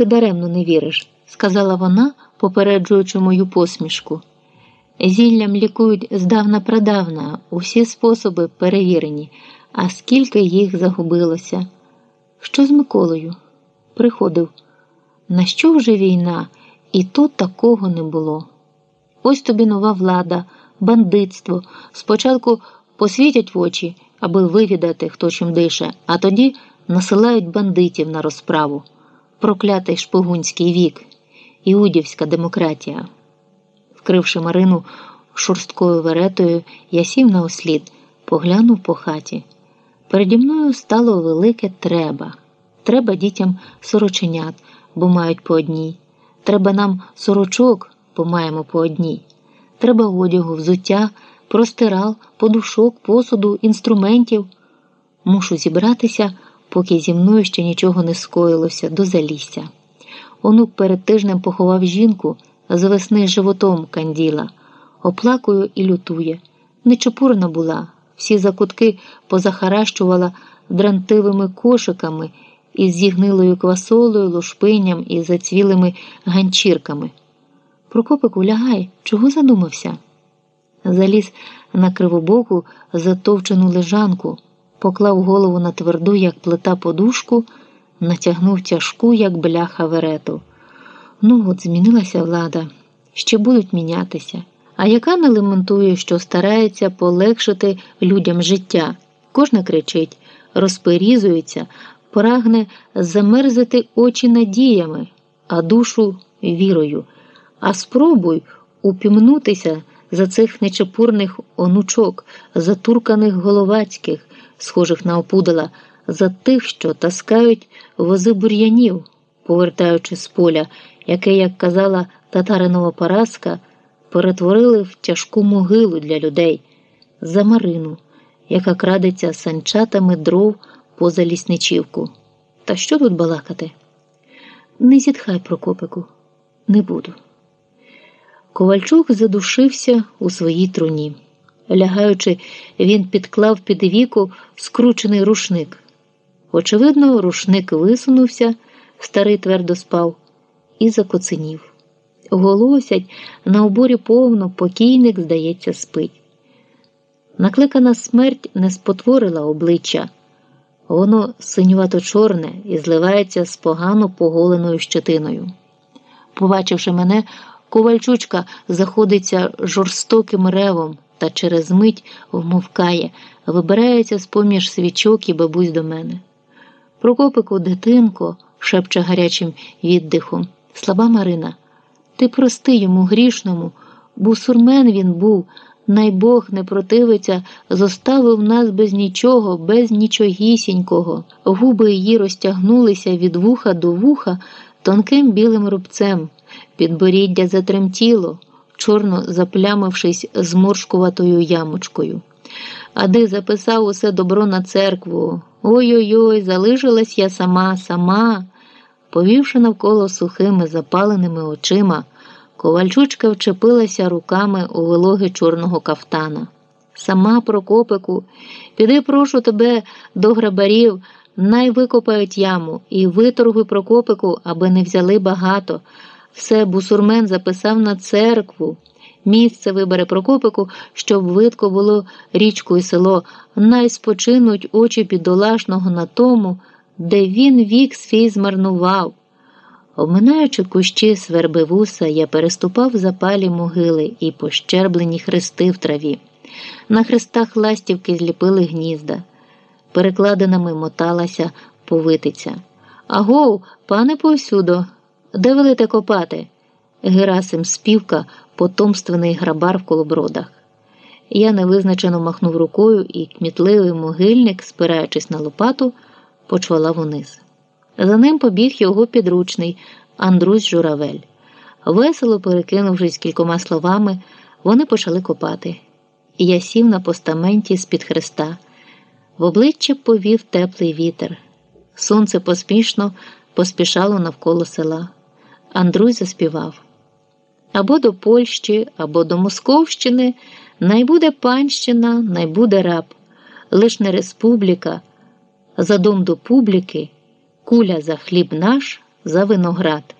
ти даремно не віриш, сказала вона, попереджуючи мою посмішку. Зіллям лікують здавна прадавна, усі способи перевірені, а скільки їх загубилося. Що з Миколою? Приходив. На що вже війна? І тут такого не було. Ось тобі нова влада, бандитство. Спочатку посвітять в очі, аби вивідати, хто чим дише, а тоді насилають бандитів на розправу. Проклятий шпигунський вік, іудівська демократія. Вкривши Марину шорсткою веретою, я сів на ослід, поглянув по хаті. Переді мною стало велике треба. Треба дітям сороченят, бо мають по одній. Треба нам сорочок, бо маємо по одній. Треба одягу, взуття, простирал, подушок, посуду, інструментів. Мушу зібратися, поки зі мною ще нічого не скоїлося до залісся. Онук перед тижнем поховав жінку з весни животом канділа, оплакує і лютує. Нечепурна була, всі закутки позахаращувала дрантивими кошиками із зігнилою квасолою, лушпиням і зацвілими ганчірками. Прокопику, лягай, чого задумався? Заліз на кривобоку затовчену лежанку, поклав голову на тверду, як плита подушку, натягнув тяжку, як бляха верету. Ну, от змінилася влада, ще будуть мінятися. А яка не лементує, що старається полегшити людям життя? Кожна кричить, розперізується, прагне замерзати очі надіями, а душу вірою. А спробуй упімнутися за цих нечепурних онучок, затурканих головацьких, схожих на опудала, за тих, що таскають вози бур'янів, повертаючи з поля, яке, як казала татаринова поразка, перетворили в тяжку могилу для людей, за Марину, яка крадеться санчатами дров поза лісничівку. Та що тут балакати? Не зітхай, Прокопику, не буду. Ковальчук задушився у своїй труні. Лягаючи, він підклав під віку скручений рушник. Очевидно, рушник висунувся, старий твердо спав, і закоценів. Голосять, на оборі повно, покійник, здається, спить. Накликана смерть не спотворила обличчя. Воно синювато чорне і зливається з погано поголеною щетиною. Побачивши мене, ковальчучка заходиться жорстоким ревом та через мить вмовкає, вибирається з поміж свічок і бабусь до мене. Прокопику, дитинко, шепче гарячим віддихом, слаба Марина, ти прости йому грішному, бусурмен він був. Най Бог не противиться, зоставив нас без нічого, без нічогісінького. Губи її розтягнулися від вуха до вуха тонким білим рубцем, підборіддя затремтіло, чорно заплямившись зморшкуватою ямочкою. Ади записав усе добро на церкву. Ой-ой-ой, залишилась я сама, сама, повівши навколо сухими запаленими очима. Ковальчучка вчепилася руками у вилоги чорного кафтана. Сама Прокопику, піди, прошу тебе до грабарів, най викопають яму і виторгуй Прокопику, аби не взяли багато. Все бусурмен записав на церкву. Місце вибере Прокопику, щоб видко було річку і село, най спочинуть очі бідолашного на тому, де він вік свій змарнував. Обминаючи кущі сверби вуса, я переступав запалі могили і пощерблені хрести в траві. На хрестах ластівки зліпили гнізда. Перекладинами моталася повитиця. Агов, пане повсюдо, де велите копати? Герасим співка, потомственний грабар в колобродах. Я невизначено махнув рукою, і кмітливий могильник, спираючись на лопату, почвалав униз. За ним побіг його підручний Андрусь Журавель. Весело перекинувшись кількома словами, вони почали копати. Я сів на постаменті з-під хреста. В обличчя повів теплий вітер. Сонце поспішно поспішало навколо села. Андрусь заспівав. Або до Польщі, або до Московщини найбуде панщина, найбуде раб, лиш не республіка, за дом до публіки куля за хліб наш, за виноград.